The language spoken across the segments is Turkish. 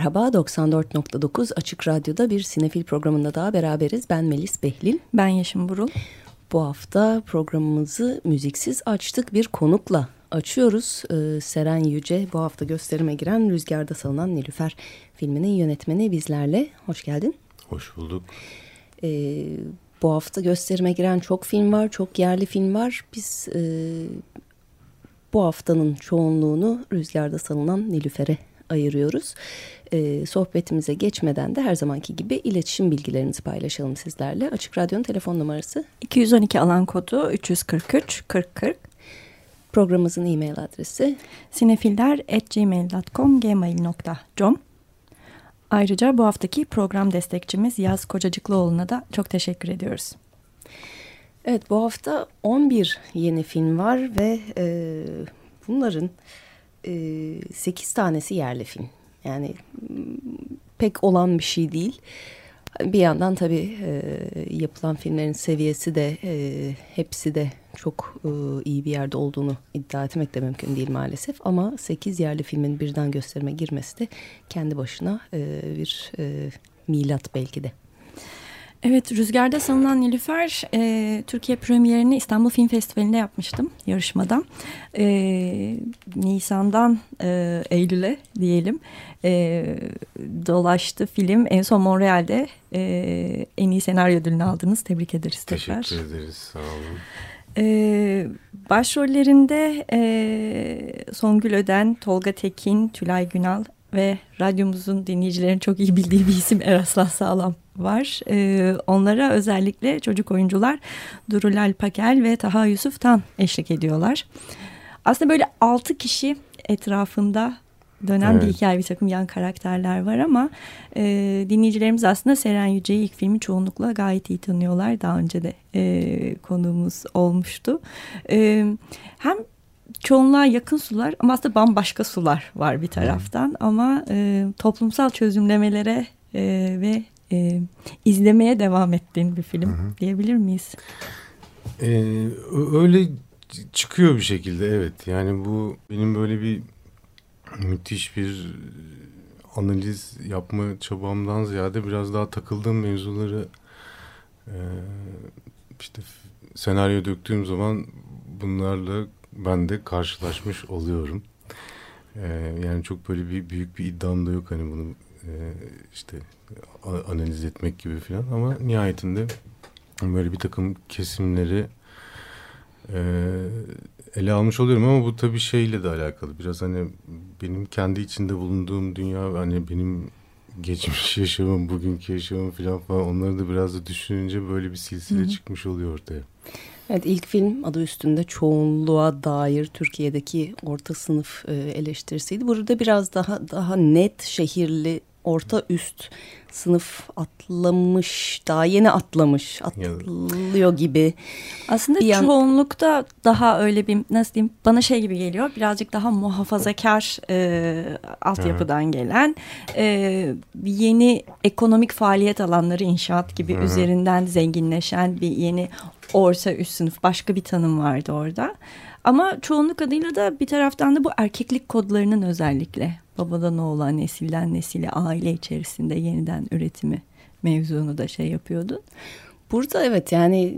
Merhaba, 94.9 Açık Radyo'da bir sinefil programında daha beraberiz. Ben Melis Behlil. Ben Yeşim Burul. Bu hafta programımızı müziksiz açtık bir konukla açıyoruz. Ee, Seren Yüce bu hafta gösterime giren Rüzgarda Salınan Nilüfer filminin yönetmeni bizlerle. Hoş geldin. Hoş bulduk. Ee, bu hafta gösterime giren çok film var, çok yerli film var. Biz e, bu haftanın çoğunluğunu Rüzgarda Salınan Nilüfer'e ayırıyoruz. Ee, sohbetimize geçmeden de her zamanki gibi iletişim bilgilerimizi paylaşalım sizlerle. Açık Radyo'nun telefon numarası 212 alan kodu 343 4040. Programımızın e-mail adresi sinefiller.gmail.com gmail.com Ayrıca bu haftaki program destekçimiz Yaz Kocacıklıoğlu'na da çok teşekkür ediyoruz. Evet bu hafta 11 yeni film var ve e, bunların e, 8 tanesi yerli film. Yani pek olan bir şey değil. Bir yandan tabii e, yapılan filmlerin seviyesi de e, hepsi de çok e, iyi bir yerde olduğunu iddia etmek de mümkün değil maalesef. Ama 8 yerli filmin birden gösterime girmesi de kendi başına e, bir e, milat belki de. Evet, Rüzgar'da sanılan Nilüfer e, Türkiye premierini İstanbul Film Festivali'nde yapmıştım yarışmadan. E, Nisan'dan e, Eylül'e diyelim e, dolaştı film. En son Montreal'de e, en iyi senaryo ödülünü aldınız. Tebrik ederiz tekrar. Teşekkür ederiz, sağ olun. Ee, başrollerinde e, Songül Öden, Tolga Tekin, Tülay Günal ve radyomuzun dinleyicilerin çok iyi bildiği bir isim Eraslan Sağlam var. Ee, onlara özellikle çocuk oyuncular Durulal Pakel ve Taha Yusuf Tan eşlik ediyorlar. Aslında böyle altı kişi etrafında dönen evet. bir hikaye bir takım yan karakterler var ama e, dinleyicilerimiz aslında Seren Yüce'yi ilk filmi çoğunlukla gayet iyi tanıyorlar. Daha önce de e, konuğumuz olmuştu. E, hem çoğunluğa yakın sular ama aslında bambaşka sular var bir taraftan hmm. ama e, toplumsal çözümlemelere e, ve e, izlemeye devam ettiğin bir film hı diyebilir miyiz? Ee, öyle çıkıyor bir şekilde evet yani bu benim böyle bir müthiş bir analiz yapma çabamdan ziyade biraz daha takıldığım mevzuları e, işte senaryo döktüğüm zaman bunlarla ben de karşılaşmış oluyorum. Ee, yani çok böyle bir büyük bir iddiam da yok hani bunu e, işte analiz etmek gibi falan ama nihayetinde böyle bir takım kesimleri e, ele almış oluyorum ama bu tabii şeyle de alakalı biraz hani benim kendi içinde bulunduğum dünya hani benim geçmiş yaşamım bugünkü yaşamım falan falan onları da biraz da düşününce böyle bir silsile Hı -hı. çıkmış oluyor ortaya. Evet ilk film adı üstünde çoğunluğa dair Türkiye'deki orta sınıf e, eleştirisiydi. Burada biraz daha daha net şehirli orta üst sınıf atlamış daha yeni atlamış atlıyor gibi. Aslında bir çoğunlukta daha öyle bir nasıl diyeyim bana şey gibi geliyor birazcık daha muhafazakar e, altyapıdan evet. gelen e, yeni ekonomik faaliyet alanları inşaat gibi Hı. üzerinden zenginleşen bir yeni orta üst sınıf başka bir tanım vardı orada. Ama çoğunluk adıyla da bir taraftan da bu erkeklik kodlarının özellikle babadan oğula, nesilden nesile, aile içerisinde yeniden üretimi mevzunu da şey yapıyordu. Burada evet yani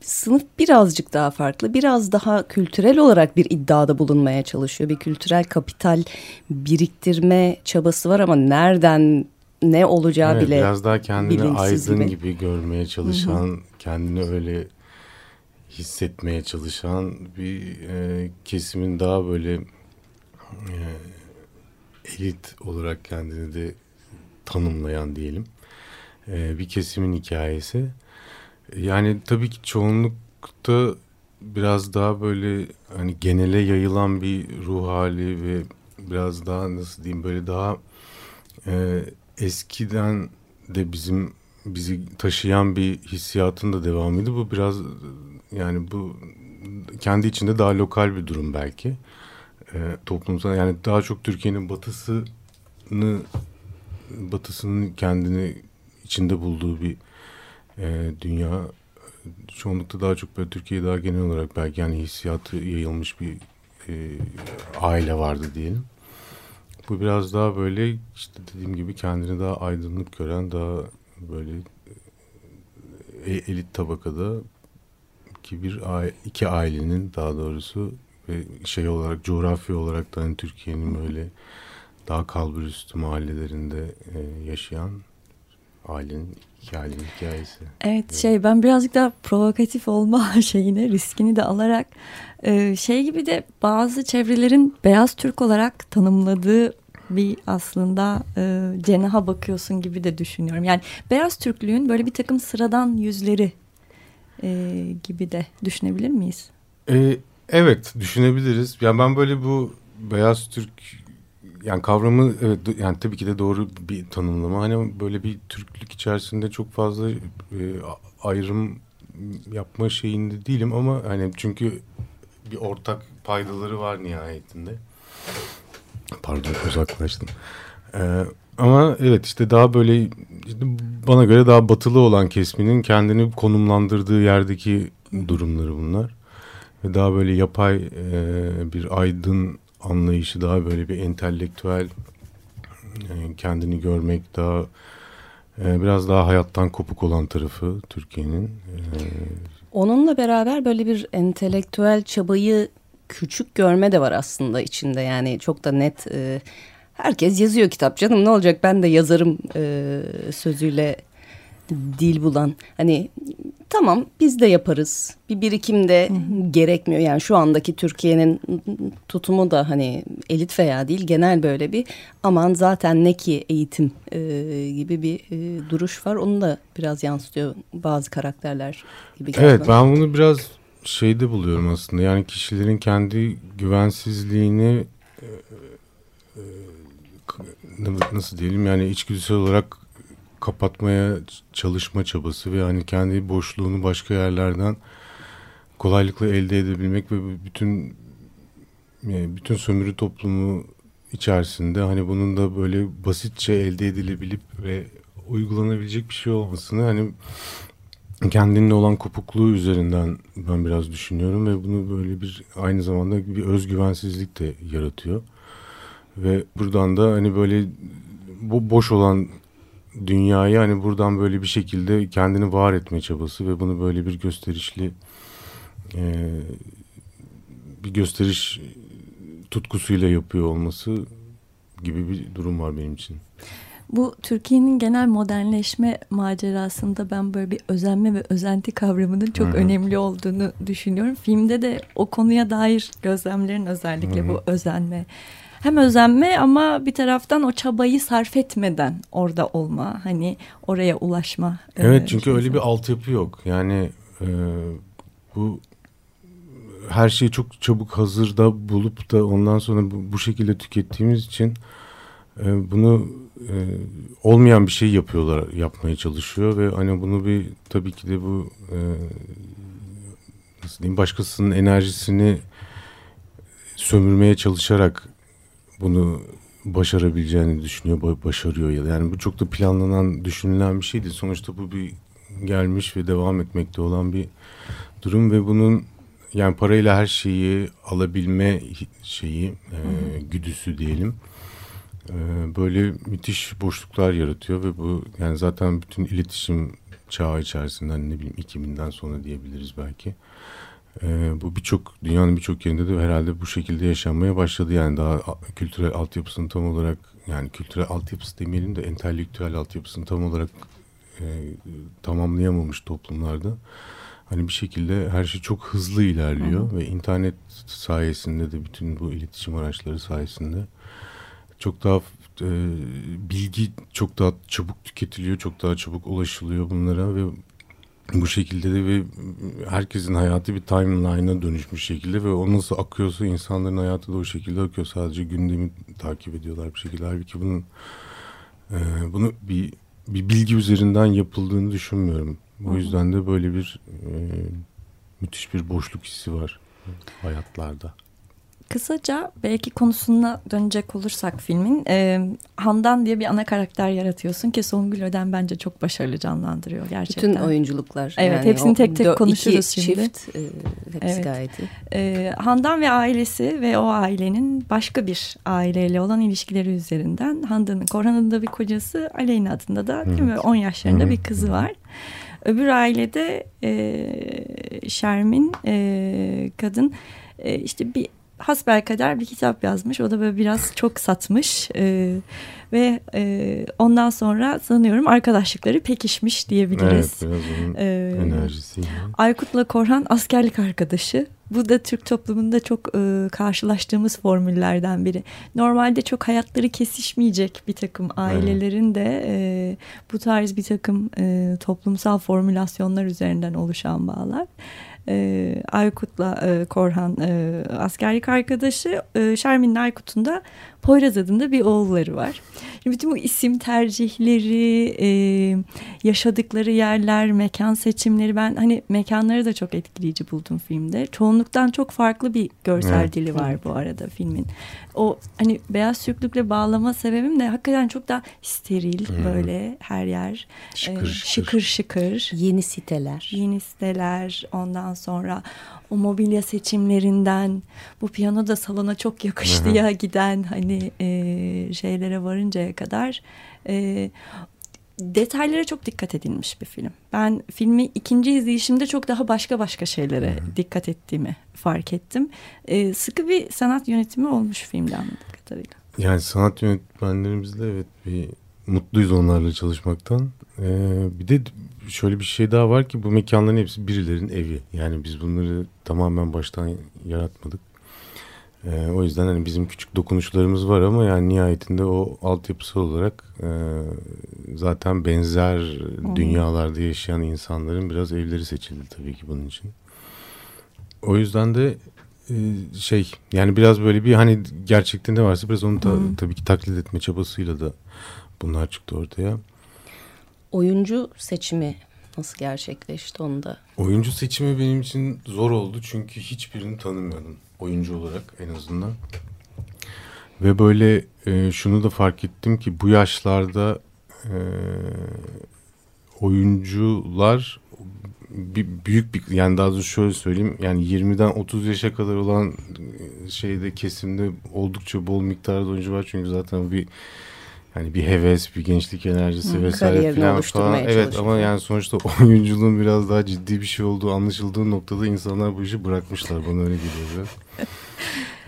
sınıf birazcık daha farklı. Biraz daha kültürel olarak bir iddiada bulunmaya çalışıyor. Bir kültürel kapital biriktirme çabası var ama nereden ne olacağı evet, bile biraz daha kendini aydın gibi. gibi görmeye çalışan, Hı -hı. kendini öyle hissetmeye çalışan bir e, kesimin daha böyle e, elit olarak kendini de tanımlayan diyelim e, bir kesimin hikayesi. Yani tabii ki çoğunlukta biraz daha böyle hani genele yayılan bir ruh hali ve biraz daha nasıl diyeyim böyle daha e, eskiden de bizim bizi taşıyan bir hissiyatın da devamıydı. Bu biraz yani bu kendi içinde daha lokal bir durum belki. E, toplumsal yani daha çok Türkiye'nin batısını batısının kendini içinde bulduğu bir e, dünya çoğunlukta daha çok böyle Türkiye daha genel olarak belki yani hissiyatı yayılmış bir e, aile vardı diyelim. Bu biraz daha böyle işte dediğim gibi kendini daha aydınlık gören daha böyle e, elit tabakada ki bir iki ailenin daha doğrusu ve şey olarak coğrafi olarak da hani Türkiye'nin böyle daha kalburüstü mahallelerinde e, yaşayan ailenin hikayenin hikayesi. Evet, evet şey ben birazcık daha provokatif olma şeyine riskini de alarak e, şey gibi de bazı çevrelerin beyaz Türk olarak tanımladığı bir aslında e, cenaha bakıyorsun gibi de düşünüyorum. Yani beyaz Türklüğün böyle bir takım sıradan yüzleri e, gibi de düşünebilir miyiz? E, evet düşünebiliriz. Yani ben böyle bu beyaz Türk yani kavramı evet yani tabii ki de doğru bir tanımlama. Hani böyle bir Türklük içerisinde çok fazla e, ayrım yapma şeyinde değilim ama hani çünkü bir ortak paydaları var nihayetinde. Pardon uzaklaştım. Ee, ama evet işte daha böyle işte bana göre daha batılı olan kesminin kendini konumlandırdığı yerdeki durumları bunlar. Ve daha böyle yapay e, bir aydın anlayışı daha böyle bir entelektüel e, kendini görmek daha e, biraz daha hayattan kopuk olan tarafı Türkiye'nin. E, Onunla beraber böyle bir entelektüel çabayı küçük görme de var aslında içinde yani çok da net e, herkes yazıyor kitap. Canım ne olacak? Ben de yazarım e, sözüyle dil bulan. Hani tamam biz de yaparız. Bir birikim de gerekmiyor. Yani şu andaki Türkiye'nin tutumu da hani elit veya değil genel böyle bir aman zaten ne ki eğitim e, gibi bir e, duruş var. Onu da biraz yansıtıyor bazı karakterler gibi. Evet ben bunu biraz şeyde buluyorum aslında. Yani kişilerin kendi güvensizliğini e, e, nasıl diyelim yani içgüdüsel olarak kapatmaya çalışma çabası ve hani kendi boşluğunu başka yerlerden kolaylıkla elde edebilmek ve bütün yani bütün sömürü toplumu içerisinde hani bunun da böyle basitçe elde edilebilip ve uygulanabilecek bir şey olmasını hani kendinle olan kopukluğu üzerinden ben biraz düşünüyorum ve bunu böyle bir aynı zamanda bir özgüvensizlik de yaratıyor. Ve buradan da hani böyle bu boş olan dünyayı hani buradan böyle bir şekilde kendini var etme çabası ve bunu böyle bir gösterişli e, bir gösteriş tutkusuyla yapıyor olması gibi bir durum var benim için. Bu Türkiye'nin genel modernleşme macerasında ben böyle bir özenme ve özenti kavramının çok Hı-hı. önemli olduğunu düşünüyorum. Filmde de o konuya dair gözlemlerin özellikle Hı-hı. bu özenme. Hem özenme ama bir taraftan o çabayı sarf etmeden orada olma, hani oraya ulaşma. E, evet e, çünkü şeysi. öyle bir altyapı yok. Yani e, bu her şeyi çok çabuk hazırda bulup da ondan sonra bu, bu şekilde tükettiğimiz için e, bunu e, olmayan bir şey yapıyorlar, yapmaya çalışıyor ve hani bunu bir tabii ki de bu e, nasıl diyeyim başkasının enerjisini sömürmeye çalışarak bunu başarabileceğini düşünüyor, başarıyor ya. Yani bu çok da planlanan, düşünülen bir şey değil. Sonuçta bu bir gelmiş ve devam etmekte olan bir durum ve bunun yani parayla her şeyi alabilme şeyi, e, güdüsü diyelim ee, böyle müthiş boşluklar yaratıyor ve bu yani zaten bütün iletişim çağı içerisinde hani ne bileyim 2000'den sonra diyebiliriz belki. Ee, bu birçok dünyanın birçok yerinde de herhalde bu şekilde yaşanmaya başladı yani daha kültürel altyapısını tam olarak yani kültürel altyapısı demeyelim de entelektüel altyapısını tam olarak e, tamamlayamamış toplumlarda hani bir şekilde her şey çok hızlı ilerliyor Hı. ve internet sayesinde de bütün bu iletişim araçları sayesinde çok daha e, bilgi çok daha çabuk tüketiliyor, çok daha çabuk ulaşılıyor bunlara ve bu şekilde de ve herkesin hayatı bir timeline'a dönüşmüş şekilde ve o nasıl akıyorsa insanların hayatı da o şekilde akıyor. Sadece gündemi takip ediyorlar bir şekilde. Halbuki bunun E, bunu bir bir bilgi üzerinden yapıldığını düşünmüyorum. O yüzden de böyle bir e, müthiş bir boşluk hissi var hayatlarda. Kısaca belki konusuna dönecek olursak filmin e, Handan diye bir ana karakter yaratıyorsun ki Songül Öden bence çok başarılı canlandırıyor gerçekten. Bütün oyunculuklar. Evet hepsini tek tek konuşuruz iki şimdi. çift e, hepsi Evet. gayet iyi. E, Handan ve ailesi ve o ailenin başka bir aileyle olan ilişkileri üzerinden Handan'ın Korhan'ın da bir kocası Aleyna adında da değil mi 10 yaşlarında Hı hı. bir kızı var. Öbür ailede e, Şermin e, kadın e, işte bir hasbelkader bir kitap yazmış. O da böyle biraz çok satmış e, ve e, ondan sonra sanıyorum arkadaşlıkları pekişmiş diyebiliriz. Evet biraz onun E, enerjisiyle. Aykut'la Korhan askerlik arkadaşı. Bu da Türk toplumunda çok e, karşılaştığımız formüllerden biri. Normalde çok hayatları kesişmeyecek bir takım ailelerin de e, bu tarz bir takım e, toplumsal formülasyonlar üzerinden oluşan bağlar. E, Aykut'la e, Korhan e, askerlik arkadaşı. E, Şermin'le Aykut'un da Poyraz adında bir oğulları var. Şimdi bütün bu isim tercihleri, e, yaşadıkları yerler, mekan seçimleri ben hani mekanları da çok etkileyici buldum filmde. Çoğunluktan çok farklı bir görsel Evet. dili var bu arada filmin. O hani beyaz Türklükle bağlama sebebim de hakikaten çok daha steril Hmm. böyle her yer. Şıkır e, şıkır. şıkır. Yeni siteler. Yeni siteler ondan sonra o mobilya seçimlerinden bu piyano da salona çok yakıştı ya giden hani e, şeylere varıncaya kadar e, detaylara çok dikkat edilmiş bir film. Ben filmi ikinci izleyişimde çok daha başka başka şeylere dikkat ettiğimi fark ettim. E, sıkı bir sanat yönetimi olmuş filmde anladığım kadarıyla. Yani sanat yönetmenlerimizle evet bir mutluyuz onlarla çalışmaktan. Ee, bir de şöyle bir şey daha var ki bu mekanların hepsi birilerinin evi. Yani biz bunları tamamen baştan yaratmadık. Ee, o yüzden hani bizim küçük dokunuşlarımız var ama yani nihayetinde o altyapısal olarak e, zaten benzer dünyalarda yaşayan insanların biraz evleri seçildi tabii ki bunun için. O yüzden de e, şey yani biraz böyle bir hani gerçekten ne varsa biraz onu ta- tabii ki taklit etme çabasıyla da bunlar çıktı ortaya. Oyuncu seçimi nasıl gerçekleşti onu da. Oyuncu seçimi benim için zor oldu çünkü hiçbirini tanımıyordum oyuncu olarak en azından. Ve böyle e, şunu da fark ettim ki bu yaşlarda e, oyuncular bir, büyük bir yani daha doğrusu şöyle söyleyeyim yani 20'den 30 yaşa kadar olan e, şeyde kesimde oldukça bol miktarda oyuncu var çünkü zaten bir hani bir heves, bir gençlik enerjisi Hı, vesaire falan falan. Evet ama yani sonuçta oyunculuğun biraz daha ciddi bir şey olduğu anlaşıldığı noktada insanlar bu işi bırakmışlar. Bana öyle geliyor.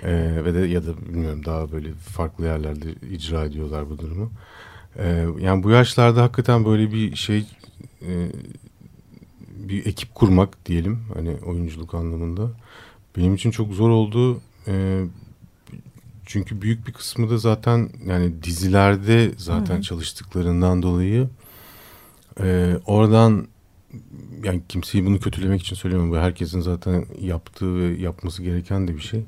Ee, ve de ya da bilmiyorum daha böyle farklı yerlerde icra ediyorlar bu durumu. Ee, yani bu yaşlarda hakikaten böyle bir şey e, bir ekip kurmak diyelim hani oyunculuk anlamında benim için çok zor oldu. Ee, çünkü büyük bir kısmı da zaten yani dizilerde zaten Hı hı. çalıştıklarından dolayı e, oradan yani kimseyi bunu kötülemek için söylemiyorum. Bu herkesin zaten yaptığı ve yapması gereken de bir şey.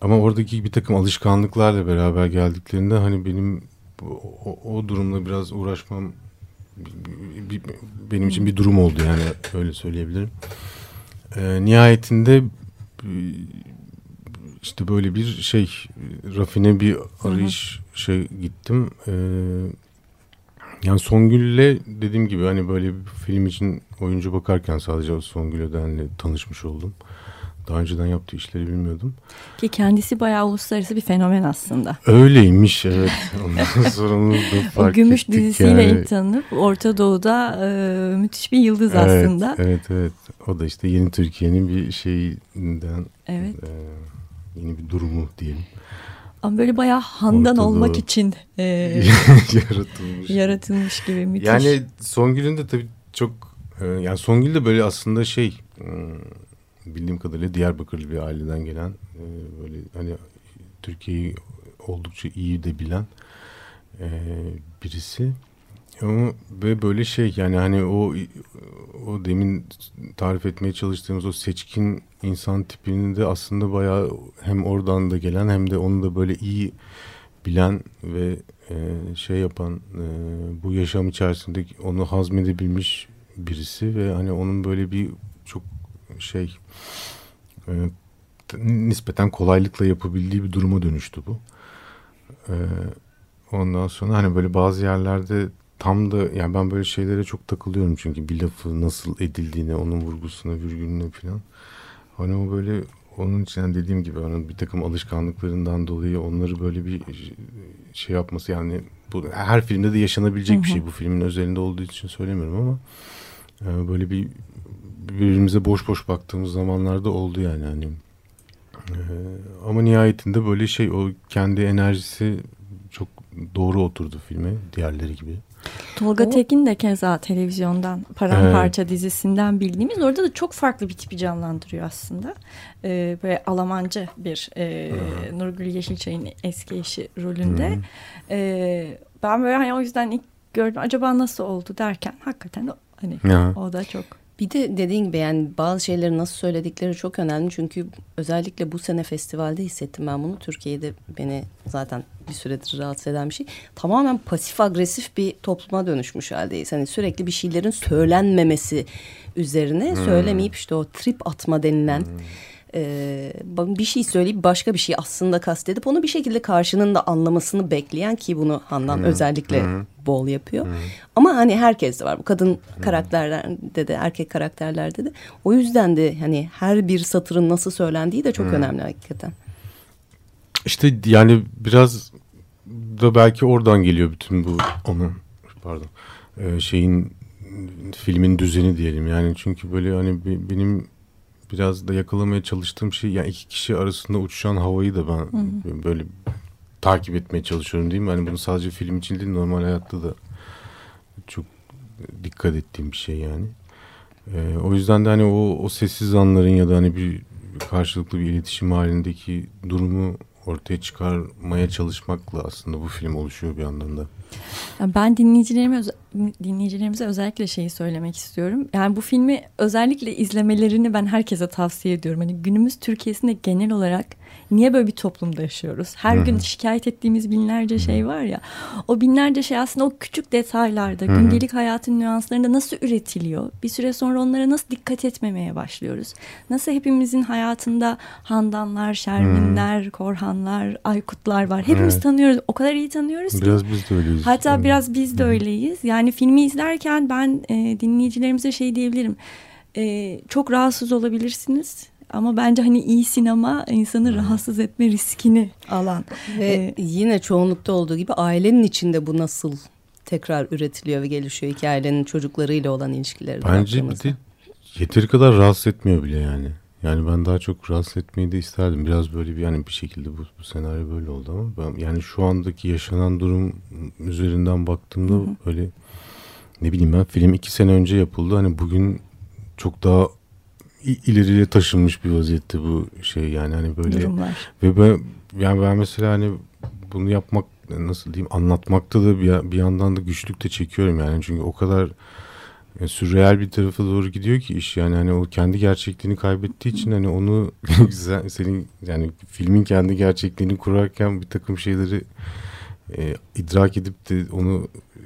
Ama oradaki bir takım alışkanlıklarla beraber geldiklerinde hani benim o, o- durumla biraz uğraşmam bir- bir- benim için bir durum oldu yani öyle söyleyebilirim. Ee, nihayetinde e, işte böyle bir şey rafine bir arayış şey gittim. Ee, yani Songül'le dediğim gibi hani böyle bir film için oyuncu bakarken sadece o Songül Öden'le tanışmış oldum. Daha önceden yaptığı işleri bilmiyordum. Ki kendisi bayağı uluslararası bir fenomen aslında. Öyleymiş evet. Ondan sonra onu da O fark Gümüş ettik dizisiyle yani. tanınıp Orta Doğu'da e, müthiş bir yıldız Evet, aslında. Evet evet. O da işte yeni Türkiye'nin bir şeyinden Evet. e, yeni bir durumu diyelim. Ama böyle bayağı handan Orta olmak için e, Yaratılmış. yaratılmış gibi müthiş. Yani Songül'ün de tabii çok e, yani Songül de böyle aslında şey hmm, bildiğim kadarıyla Diyarbakırlı bir aileden gelen e, böyle hani Türkiye'yi oldukça iyi de bilen e, birisi. Ama ve böyle şey yani hani o o demin tarif etmeye çalıştığımız o seçkin insan tipinin de aslında bayağı hem oradan da gelen hem de onu da böyle iyi bilen ve e, şey yapan e, bu yaşam içerisinde onu hazmedebilmiş birisi ve hani onun böyle bir çok şey e, nispeten kolaylıkla yapabildiği bir duruma dönüştü bu. E, ondan sonra hani böyle bazı yerlerde tam da yani ben böyle şeylere çok takılıyorum çünkü bir lafı nasıl edildiğine, onun vurgusuna, virgülüne falan. Hani o böyle onun için yani dediğim gibi onun bir takım alışkanlıklarından dolayı onları böyle bir şey yapması yani bu her filmde de yaşanabilecek hı hı. bir şey. Bu filmin özelinde olduğu için söylemiyorum ama e, böyle bir birbirimize boş boş baktığımız zamanlarda oldu yani hani. E, ama nihayetinde böyle şey o kendi enerjisi çok doğru oturdu filme diğerleri gibi. Tolga o... Tekin de keza televizyondan Paramparça evet. dizisinden bildiğimiz orada da çok farklı bir tipi canlandırıyor aslında. Ee, böyle Almancı bir e, Nurgül Yeşilçay'ın eski eşi rolünde. Ee, ben böyle hani o yüzden ilk gördüm acaba nasıl oldu derken hakikaten hani ya. o da çok bir de dediğin gibi yani bazı şeyleri nasıl söyledikleri çok önemli. Çünkü özellikle bu sene festivalde hissettim ben bunu. Türkiye'de beni zaten bir süredir rahatsız eden bir şey. Tamamen pasif agresif bir topluma dönüşmüş haldeyiz. Hani sürekli bir şeylerin söylenmemesi üzerine hmm. söylemeyip işte o trip atma denilen... Hmm e, bir şey söyleyip başka bir şey aslında kastedip onu bir şekilde karşının da anlamasını bekleyen ki bunu Handan hmm. özellikle hmm. bol yapıyor. Hmm. Ama hani herkes de var bu kadın hmm. karakterlerde de erkek karakterlerde de. O yüzden de hani her bir satırın nasıl söylendiği de çok hmm. önemli hakikaten. İşte yani biraz da belki oradan geliyor bütün bu onun pardon e, şeyin filmin düzeni diyelim yani çünkü böyle hani benim biraz da yakalamaya çalıştığım şey yani iki kişi arasında uçuşan havayı da ben hı hı. böyle takip etmeye çalışıyorum değil mi? Hani bunu sadece film için değil normal hayatta da çok dikkat ettiğim bir şey yani. Ee, o yüzden de hani o, o sessiz anların ya da hani bir karşılıklı bir iletişim halindeki durumu ortaya çıkarmaya çalışmakla aslında bu film oluşuyor bir yandan da. Ben dinleyicilerime dinleyicilerimize özellikle şeyi söylemek istiyorum. Yani bu filmi özellikle izlemelerini ben herkese tavsiye ediyorum. Hani günümüz Türkiye'sinde genel olarak niye böyle bir toplumda yaşıyoruz? Her Hı-hı. gün şikayet ettiğimiz binlerce Hı-hı. şey var ya. O binlerce şey aslında o küçük detaylarda, Hı-hı. gündelik hayatın nüanslarında nasıl üretiliyor? Bir süre sonra onlara nasıl dikkat etmemeye başlıyoruz? Nasıl hepimizin hayatında Handanlar, Şerminler, Hı-hı. Korhanlar, Aykutlar var. Hepimiz evet. tanıyoruz. O kadar iyi tanıyoruz ki. Biraz biz de öyleyiz. Hatta yani. biraz biz de öyleyiz. Yani filmi izlerken ben e, dinleyicilerimize şey diyebilirim. E, çok rahatsız olabilirsiniz ama bence hani iyi sinema insanı rahatsız etme riskini alan. Ve ee, yine çoğunlukta olduğu gibi ailenin içinde bu nasıl tekrar üretiliyor ve gelişiyor hikayenin çocuklarıyla olan ilişkileri. Bence bir de yeteri kadar rahatsız etmiyor bile yani. Yani ben daha çok rahatsız etmeyi de isterdim. Biraz böyle bir yani bir şekilde bu, bu senaryo böyle oldu ama ben yani şu andaki yaşanan durum üzerinden baktığımda hı hı. böyle ne bileyim ben film iki sene önce yapıldı. Hani bugün çok daha ileriye taşınmış bir vaziyette bu şey yani hani böyle Durumlar. ve ben yani ben mesela hani bunu yapmak nasıl diyeyim anlatmakta da bir, bir yandan da güçlük de çekiyorum yani çünkü o kadar yani sürreel bir tarafa doğru gidiyor ki iş yani hani o kendi gerçekliğini kaybettiği için hani onu senin yani filmin kendi gerçekliğini kurarken bir takım şeyleri e, idrak edip de onu e,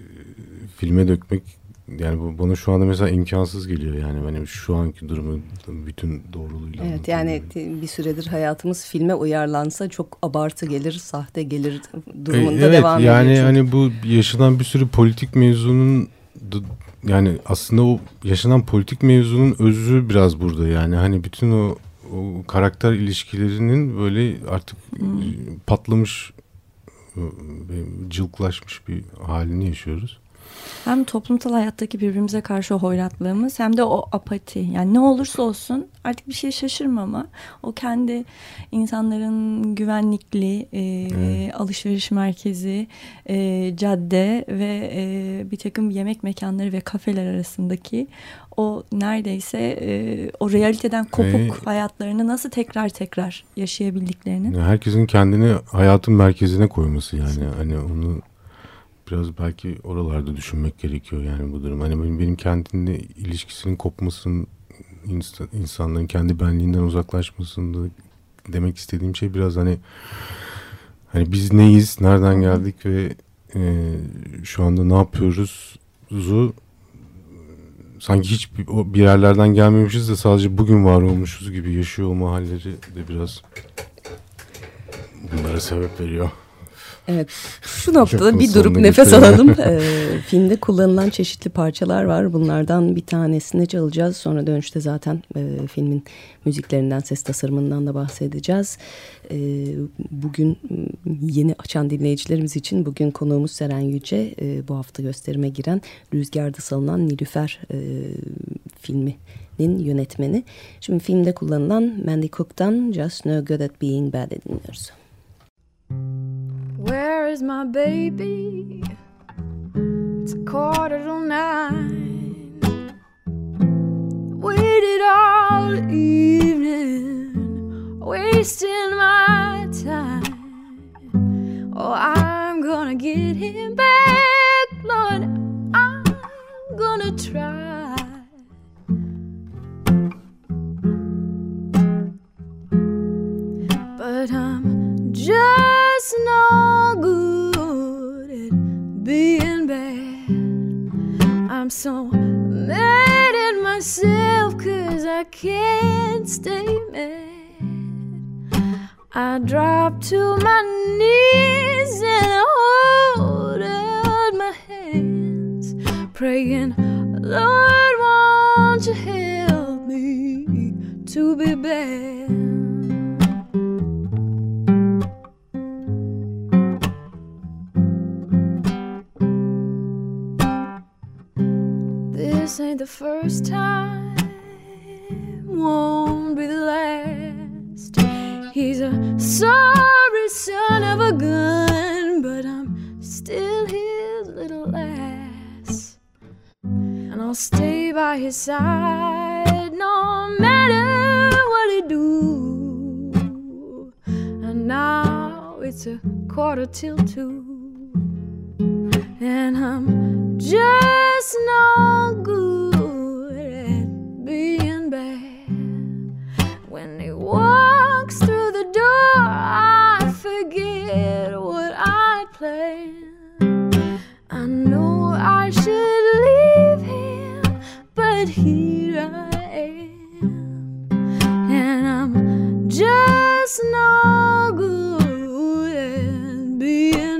filme dökmek yani bu bana şu anda mesela imkansız geliyor yani benim şu anki durumu bütün doğruluğuyla. Evet yani bir süredir hayatımız filme uyarlansa çok abartı gelir, sahte gelir durumunda e, evet, devam ediyor. Yani hani bu yaşanan bir sürü politik mevzunun yani aslında o yaşanan politik mevzunun özü biraz burada yani hani bütün o, o karakter ilişkilerinin böyle artık hmm. patlamış cılklaşmış bir halini yaşıyoruz. Hem toplumsal hayattaki birbirimize karşı o hoyratlığımız hem de o apati. Yani ne olursa olsun artık bir şey şaşırmama. O kendi insanların güvenlikli e, evet. alışveriş merkezi, e, cadde ve e, bir takım yemek mekanları ve kafeler arasındaki o neredeyse e, o realiteden kopuk ee, hayatlarını nasıl tekrar tekrar yaşayabildiklerini. Herkesin kendini hayatın merkezine koyması yani. Hani onu biraz belki oralarda düşünmek gerekiyor yani bu durum. Hani benim, benim kendimle ilişkisinin kopmasının insan, insanların kendi benliğinden uzaklaşmasında demek istediğim şey biraz hani hani biz neyiz, nereden geldik ve e, şu anda ne yapıyoruzu sanki hiç bir yerlerden gelmemişiz de sadece bugün var olmuşuz gibi yaşıyor olma halleri de biraz bunlara sebep veriyor. Evet şu noktada bir durup nefes alalım. ee, filmde kullanılan çeşitli parçalar var. Bunlardan bir tanesini çalacağız. Sonra dönüşte zaten e, filmin müziklerinden, ses tasarımından da bahsedeceğiz. E, bugün yeni açan dinleyicilerimiz için bugün konuğumuz Seren Yüce. E, bu hafta gösterime giren Rüzgarda Salınan Nilüfer e, filminin yönetmeni. Şimdi filmde kullanılan Mandy Cook'tan Just No Good At Being Bad'e dinliyoruz. Where is my baby? It's a quarter to nine. Waited all evening, wasting my time. Oh, I'm gonna get him back, Lord. I'm gonna try. But I'm just no good at being bad. I'm so mad at myself cause I can't stay mad. I drop to my knees and I hold out my hands, praying, Lord, won't you help me to be bad? This ain't the first time, won't be the last. He's a sorry son of a gun, but I'm still his little lass. And I'll stay by his side no matter what he do. And now it's a quarter till two, and I'm just no good at being bad. When he walks through the door, I forget what I planned. I know I should leave him, but here I am, and I'm just no good at being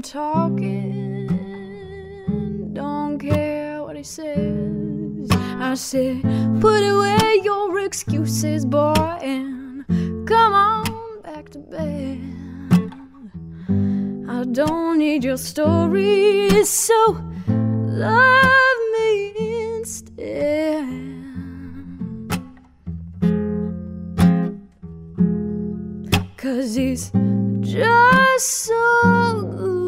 I hear him talking, don't care what he says. I say, put away your excuses, boy, and come on back to bed. I don't need your stories, so love me instead. Cause he's just so good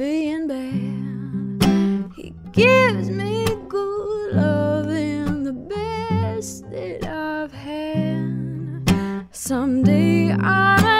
being bad. He gives me good love and the best that I've had. Someday I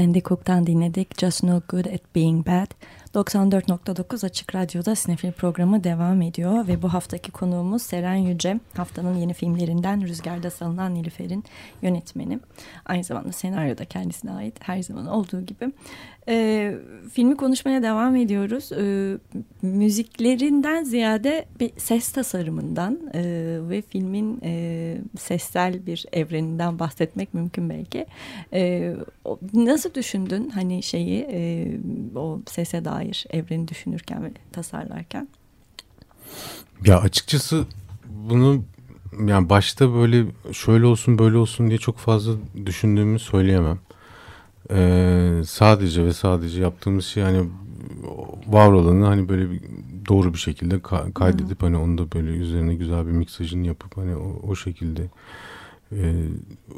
Mandy Cook'tan dinledik Just No Good at Being Bad. 94.9 Açık Radyo'da Sinefil programı devam ediyor ve bu haftaki konuğumuz Seren Yüce. Haftanın yeni filmlerinden Rüzgarda Salınan Nilüfer'in yönetmeni. Aynı zamanda senaryoda kendisine ait her zaman olduğu gibi. Ee, filmi konuşmaya devam ediyoruz. Ee, müziklerinden ziyade bir ses tasarımından e, ve filmin e, sessel bir evreninden bahsetmek mümkün belki. E, o, nasıl düşündün hani şeyi e, o sese dair evreni düşünürken ve tasarlarken? Ya açıkçası bunu yani başta böyle şöyle olsun böyle olsun diye çok fazla düşündüğümü söyleyemem. Ee, sadece ve sadece yaptığımız şey hani var olanı hani böyle bir doğru bir şekilde ka- kaydedip hani onu da böyle üzerine güzel bir miksajını yapıp hani o, o şekilde e,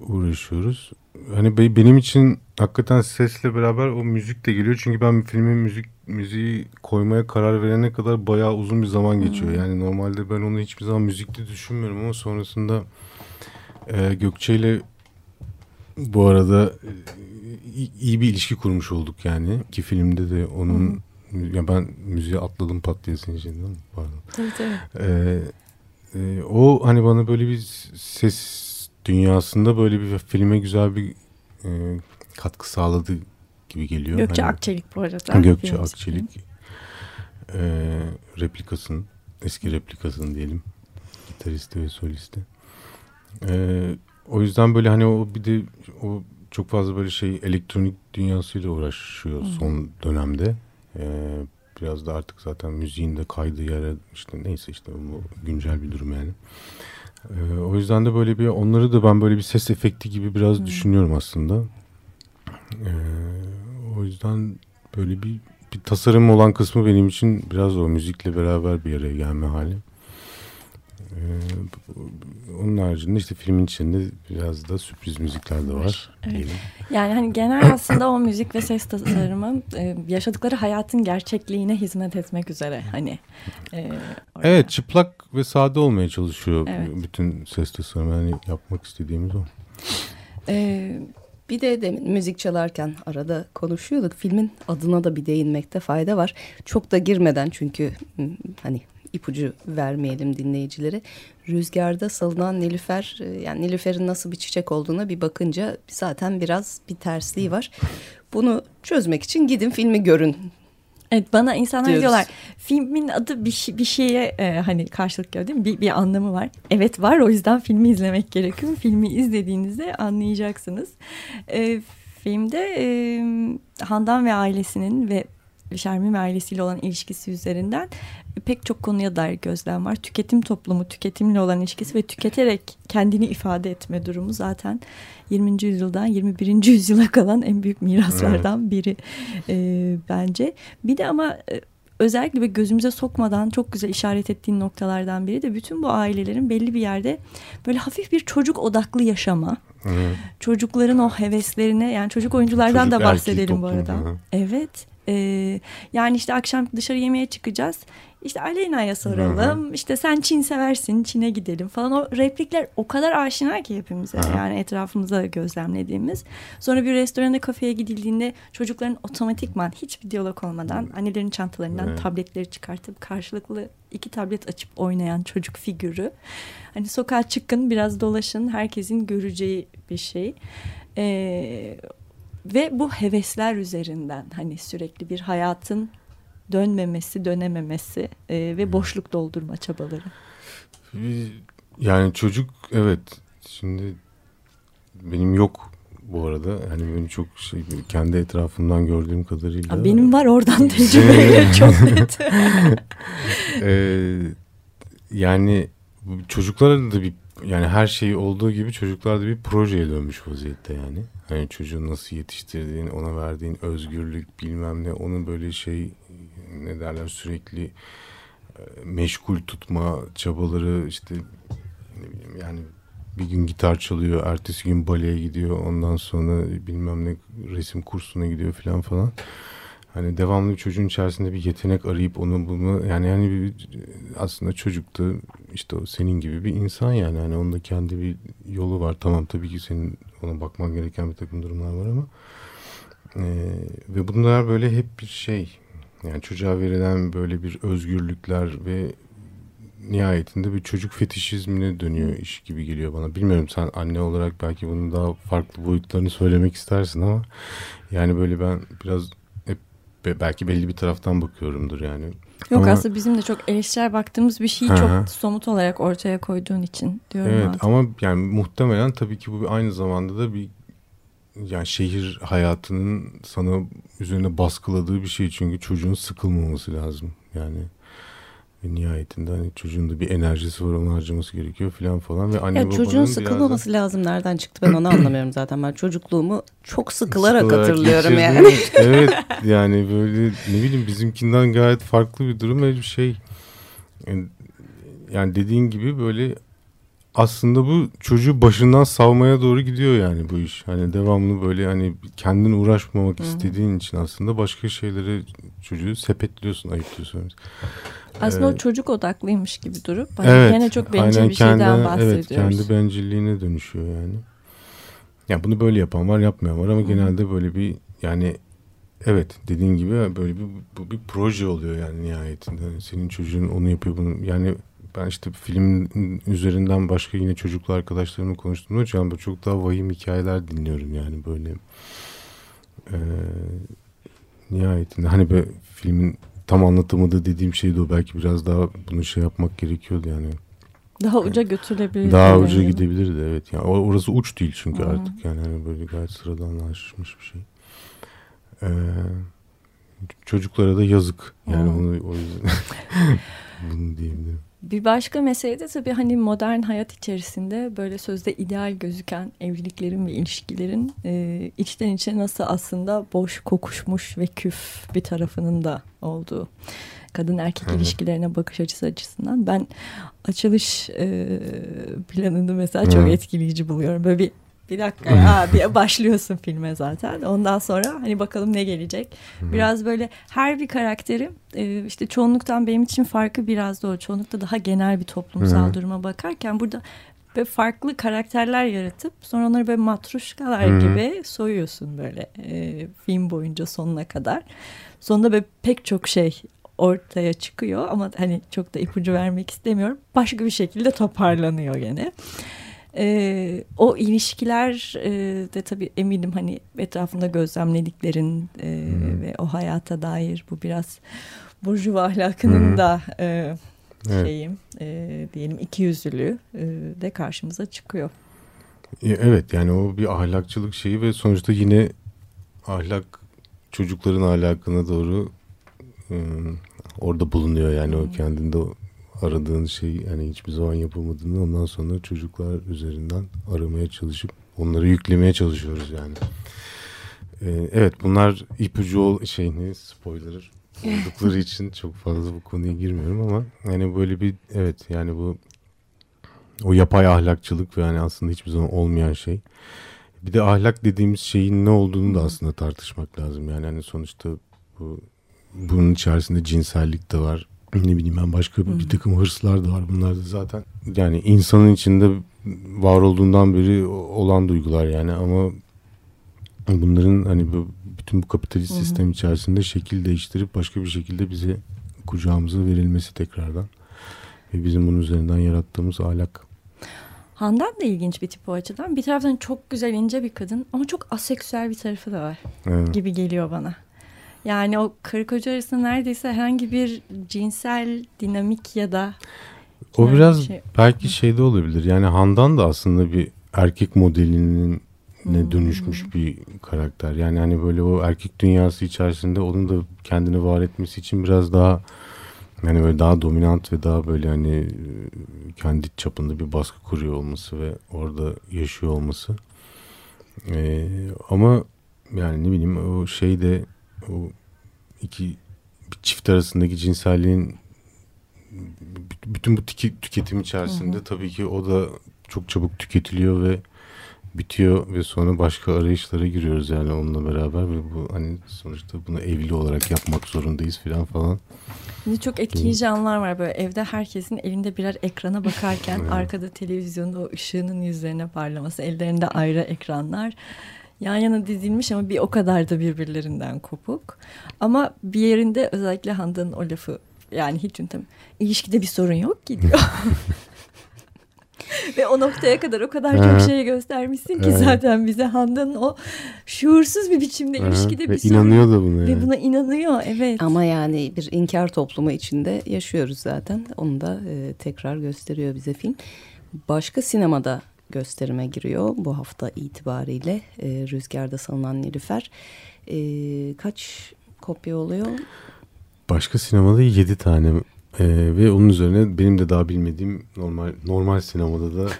uğraşıyoruz. Hani be- benim için hakikaten sesle beraber o müzik de geliyor. Çünkü ben bir filme müzik müziği koymaya karar verene kadar bayağı uzun bir zaman geçiyor. Yani normalde ben onu hiçbir zaman müzikte düşünmüyorum ama sonrasında e, Gökçe ile bu arada e, iyi- bir ilişki kurmuş olduk yani. Ki filmde de onun ya ben müziğe atladım pat diye senin için değil mi? Pardon. Tabii tabii. Ee, e, o hani bana böyle bir ses dünyasında böyle bir filme güzel bir e, katkı sağladı gibi geliyor. Gökçe Hani- Akçelik bu arada. Gökçe Film Akçelik e, replikasın eski replikasın diyelim gitaristi ve solisti. E, o yüzden böyle hani o bir de o çok fazla böyle şey elektronik dünyasıyla uğraşıyor son dönemde. E, biraz da artık zaten müziğin de kaydığı yere işte neyse işte bu güncel bir durum yani. E, o yüzden de böyle bir onları da ben böyle bir ses efekti gibi biraz düşünüyorum aslında. E, o yüzden böyle bir bir tasarım olan kısmı benim için biraz o müzikle beraber bir araya gelme hali. Ee, onun haricinde işte filmin içinde biraz da sürpriz müzikler de var. Evet. diyelim. Yani hani genel aslında o müzik ve ses tasarımı e, yaşadıkları hayatın gerçekliğine hizmet etmek üzere hani. e. Evet çıplak ve sade olmaya çalışıyor Evet. bütün ses tasarımı. Yani yapmak istediğimiz o. E, Bir de demin müzik çalarken arada konuşuyorduk. Filmin adına da bir değinmekte fayda var. Çok da girmeden çünkü hani ipucu vermeyelim dinleyicilere. Rüzgarda salınan Nilüfer e, yani Nilüfer'in nasıl bir çiçek olduğuna bir bakınca zaten biraz bir tersliği var. Bunu çözmek için gidin filmi görün. Evet bana insanlar Diyoruz. diyorlar filmin adı bir, şey- bir şeye e, hani karşılık geliyor değil mi? Bir, bir anlamı var. Evet var o yüzden filmi izlemek gerekiyor. Filmi izlediğinizde anlayacaksınız. E, filmde e, Handan ve ailesinin ve Şermin ve ailesiyle olan ilişkisi üzerinden pek çok konuya dair gözlem var. Tüketim toplumu, tüketimle olan ilişkisi ve tüketerek kendini ifade etme durumu zaten 20. yüzyıldan 21. yüzyıla kalan en büyük miraslardan biri e, bence. Bir de ama e, özellikle ve gözümüze sokmadan çok güzel işaret ettiğin noktalardan biri de bütün bu ailelerin belli bir yerde böyle hafif bir çocuk odaklı yaşama, Hı. çocukların o heveslerine yani çocuk oyunculardan Çocuk da bahsedelim bu arada. hı. Evet. E, yani işte akşam dışarı yemeğe çıkacağız. İşte Aleyna'ya soralım. İşte sen Çin seversin. Çin'e gidelim falan. O replikler o kadar aşina ki hepimize. Hı hı. Yani etrafımızda gözlemlediğimiz. Sonra bir restoranda kafeye gidildiğinde çocukların otomatikman hiçbir diyalog olmadan annelerin çantalarından Evet. tabletleri çıkartıp karşılıklı iki tablet açıp oynayan çocuk figürü. Hani sokağa çıkın biraz dolaşın herkesin göreceği bir şey. Ee, ve bu hevesler üzerinden hani sürekli bir hayatın dönmemesi, dönememesi e, ve boşluk doldurma çabaları. Yani çocuk evet şimdi benim yok bu arada. Hani benim çok şey kendi etrafımdan gördüğüm kadarıyla. Aa, benim var oradan tecrübeyle çok net. Ee, yani bu çocukların da bir yani her şey olduğu gibi çocuklar da bir projeye dönmüş vaziyette yani. Hani çocuğu nasıl yetiştirdiğin, ona verdiğin özgürlük bilmem ne, onun böyle şey ne derler sürekli e, meşgul tutma çabaları işte ne bileyim yani bir gün gitar çalıyor, ertesi gün baleye gidiyor, ondan sonra bilmem ne resim kursuna gidiyor falan falan. Hani devamlı bir çocuğun içerisinde bir yetenek arayıp onu bulma yani yani bir, aslında çocuk da işte o senin gibi bir insan yani hani onun da kendi bir yolu var. Tamam tabii ki senin ona bakman gereken bir takım durumlar var ama e, ve bunlar böyle hep bir şey yani çocuğa verilen böyle bir özgürlükler ve nihayetinde bir çocuk fetişizmine dönüyor iş gibi geliyor bana. Bilmiyorum sen anne olarak belki bunun daha farklı boyutlarını söylemek istersin ama yani böyle ben biraz belki belli bir taraftan bakıyorumdur yani. Yok Ama- aslında bizim de çok eleştirel baktığımız bir şeyi Hı çok somut olarak ortaya koyduğun için diyorum. Evet aslında. ama yani muhtemelen tabii ki bu aynı zamanda da bir yani şehir hayatının sana üzerine baskıladığı bir şey çünkü çocuğun sıkılmaması lazım yani Ve nihayetinde hani çocuğun da bir enerjisi var onu harcaması gerekiyor falan falan. Ve anne Ya babanın çocuğun biraz da- sıkılmaması lazım. Nereden çıktı ben onu anlamıyorum zaten. Ben çocukluğumu çok sıkılarak, Sıkılarak hatırlıyorum yani. evet yani böyle ne bileyim bizimkinden gayet farklı bir durum ve bir şey. Yani- Yani dediğin gibi böyle aslında bu çocuğu başından savmaya doğru gidiyor yani bu iş. Hani devamlı böyle hani kendin uğraşmamak istediğin için aslında başka şeylere çocuğu sepetliyorsun, ayıplıyorsun. Aslında Ee, o çocuk odaklıymış gibi durup hani Evet. gene çok bencil aynen bir şeyden kendi- bahsediyoruz. Evet kendi bencilliğine dönüşüyor yani. Ya bunu böyle yapan var yapmayan var ama genelde böyle bir yani evet dediğin gibi böyle bir bu bir proje oluyor yani nihayetinde. Yani senin çocuğun onu yapıyor bunu yani ben işte film üzerinden başka yine çocuklu arkadaşlarımla konuştuğumda böyle çok daha vahim hikayeler dinliyorum yani böyle eee nihayetinde hani böyle filmin tam anlatamadığı dediğim şey de o belki biraz daha bunu şey yapmak gerekiyordu yani Daha uca götürülebilir. daha yani. uca gidebilirdi evet. Yani orası uç değil çünkü hı. artık yani hani böyle gayet sıradanlaşmış bir şey. Ee, çocuklara da yazık. Yani Hı. onu o yüzden bunu diyebilirim. Bir başka mesele de tabii hani modern hayat içerisinde böyle sözde ideal gözüken evliliklerin ve ilişkilerin e, içten içe nasıl aslında boş, kokuşmuş ve küf bir tarafının da olduğu. Kadın erkek Evet. ilişkilerine bakış açısı açısından ben açılış e, planını mesela çok Hı. etkileyici buluyorum. Böyle bir bir dakika ya bir başlıyorsun filme zaten. Ondan sonra hani bakalım ne gelecek. Biraz böyle her bir karakteri e, işte çoğunluktan benim için farkı biraz da o. Çoğunlukta daha genel bir toplumsal duruma bakarken burada böyle farklı karakterler yaratıp sonra onları böyle matruşkalar Hı hı. gibi soyuyorsun böyle e, film boyunca sonuna kadar. Sonunda böyle pek çok şey ortaya çıkıyor ama hani çok da ipucu vermek istemiyorum. Başka bir şekilde toparlanıyor gene. Ee, o ilişkiler e, de tabii eminim hani etrafında gözlemlediklerin e, ve o hayata dair bu biraz burjuva ahlakının Hı. da e, Evet. şeyim e, diyelim iki yüzlülüğü e, de karşımıza çıkıyor. E, Evet yani o bir ahlakçılık şeyi ve sonuçta yine ahlak çocukların ahlakına doğru ım, orada bulunuyor yani o kendinde o aradığın şey yani hiçbir zaman yapamadığını ondan sonra çocuklar üzerinden aramaya çalışıp onları yüklemeye çalışıyoruz yani. Ee, evet bunlar ipucu ol şey ne spoiler oldukları için çok fazla bu konuya girmiyorum ama yani böyle bir evet yani bu o yapay ahlakçılık ve yani aslında hiçbir zaman olmayan şey. Bir de ahlak dediğimiz şeyin ne olduğunu da aslında tartışmak lazım. Yani hani sonuçta bu bunun içerisinde cinsellik de var. Ne bileyim ben başka bir, takım hırslar da var. Bunlar da zaten yani insanın içinde var olduğundan beri olan duygular yani ama bunların hani bu bütün bu kapitalist Hı hı. sistem içerisinde şekil değiştirip başka bir şekilde bize kucağımıza verilmesi tekrardan ve bizim bunun üzerinden yarattığımız ahlak. Handan da ilginç bir tip o açıdan. Bir taraftan çok güzel ince bir kadın ama çok aseksüel bir tarafı da var Evet. gibi geliyor bana. Yani o karı koca arasında neredeyse herhangi bir cinsel dinamik ya da O Yani biraz şey- belki şeyde olabilir. Yani Handan da aslında bir erkek modelinin ne Hmm. dönüşmüş bir karakter. Yani hani böyle o erkek dünyası içerisinde onun da kendini var etmesi için biraz daha yani böyle daha dominant ve daha böyle hani e, kendi çapında bir baskı kuruyor olması ve orada yaşıyor olması. Ee, ama yani ne bileyim o şey de o iki çift arasındaki cinselliğin bütün bu tüke- tüketim içerisinde tabii ki o da çok çabuk tüketiliyor ve bitiyor ve sonra başka arayışlara giriyoruz yani onunla beraber ve bu hani sonuçta bunu evli olarak yapmak zorundayız falan falan. Şimdi çok etkileyici anlar var böyle evde herkesin elinde birer ekrana bakarken Evet. arkada televizyonda o ışığının yüzlerine parlaması, ellerinde ayrı ekranlar. Yan yana dizilmiş ama bir o kadar da birbirlerinden kopuk. Ama bir yerinde özellikle Handan'ın o lafı yani hiç unutamam. İlişkide bir sorun yok ki diyor. Ve o noktaya kadar o kadar çok şey göstermişsin ki Evet. zaten bize Handan'ın o şuursuz bir biçimde Aha, ilişkide ve bir sorun inanıyor da buna Ve yani. buna inanıyor evet. Ama yani bir inkar toplumu içinde yaşıyoruz zaten. Onu da e, tekrar gösteriyor bize film. Başka sinemada gösterime giriyor bu hafta itibariyle. E, Rüzgarda salınan Nilüfer. E, kaç kopya oluyor? Başka sinemada 7 tane Ee, ve onun üzerine benim de daha bilmediğim normal normal sinemada da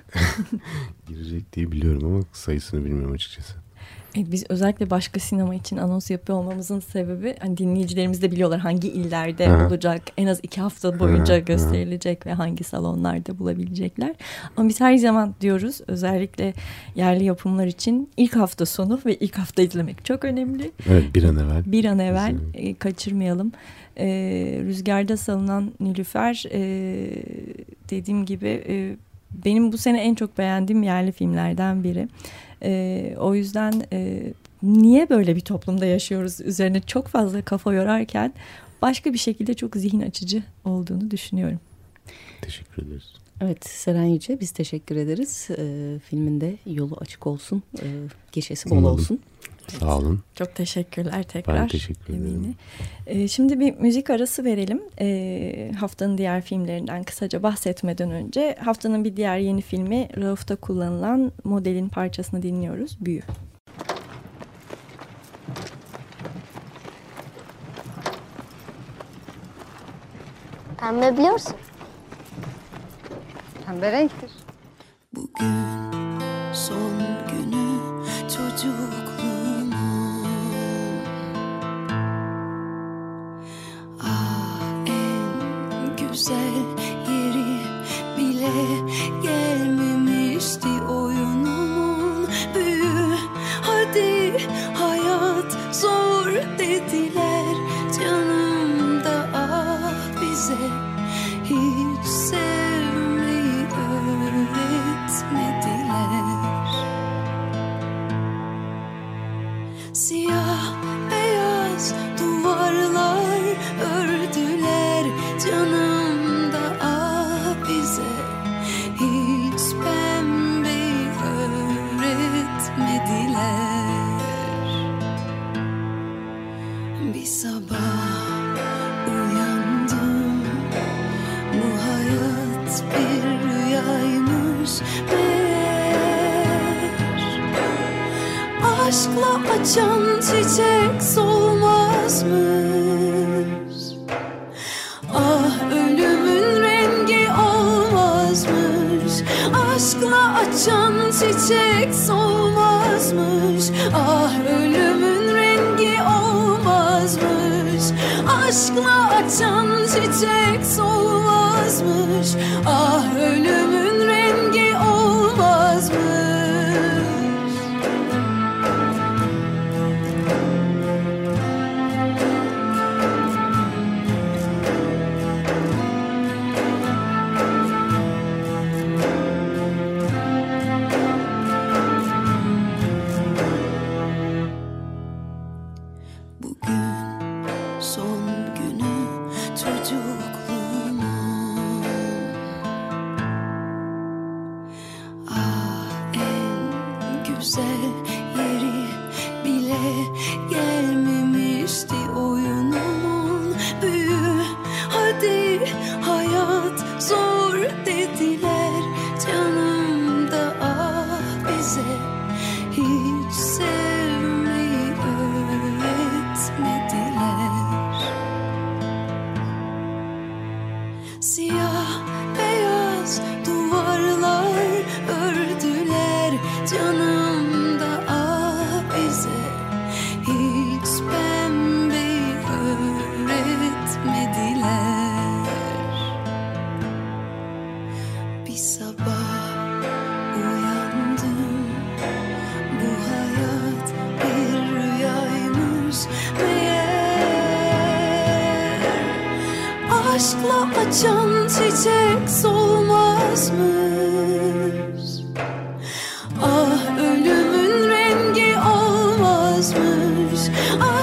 girecek diye biliyorum ama sayısını bilmiyorum açıkçası. E, biz özellikle başka sinema için anons yapıyor olmamızın sebebi hani dinleyicilerimiz de biliyorlar hangi illerde Hı. olacak en az iki hafta boyunca Hı, hı. gösterilecek ve hangi salonlarda bulabilecekler. Ama biz her zaman diyoruz özellikle yerli yapımlar için ilk hafta sonu ve ilk hafta izlemek çok önemli. Evet bir an evvel. Bir an evvel e, kaçırmayalım. E, rüzgarda salınan Nilüfer e, dediğim gibi e, benim bu sene en çok beğendiğim yerli filmlerden biri. E, o yüzden e, niye böyle bir toplumda yaşıyoruz üzerine çok fazla kafa yorarken başka bir şekilde çok zihin açıcı olduğunu düşünüyorum. Teşekkür ederiz. Evet Seren Yüce biz teşekkür ederiz. Ee, filminde yolu açık olsun. Ee, geçesi bol Umalım. olsun. Sağ olun. Çok teşekkürler tekrar. Ben teşekkür ederim. Emine. Ee, şimdi bir müzik arası verelim. Ee, haftanın diğer filmlerinden kısaca bahsetmeden önce haftanın bir diğer yeni filmi Rauf'ta kullanılan modelin parçasını dinliyoruz. Büyü. Pembe biliyorsun. Pembe renktir. Bugün son günü çocukluğumun en açan çiçek solmazmış Ah ölümün rengi olmazmış. Aşkla açan çiçek solmazmış. Ah ölümün rengi olmazmış. Aşkla açan çiçek solmazmış. Ah ölümün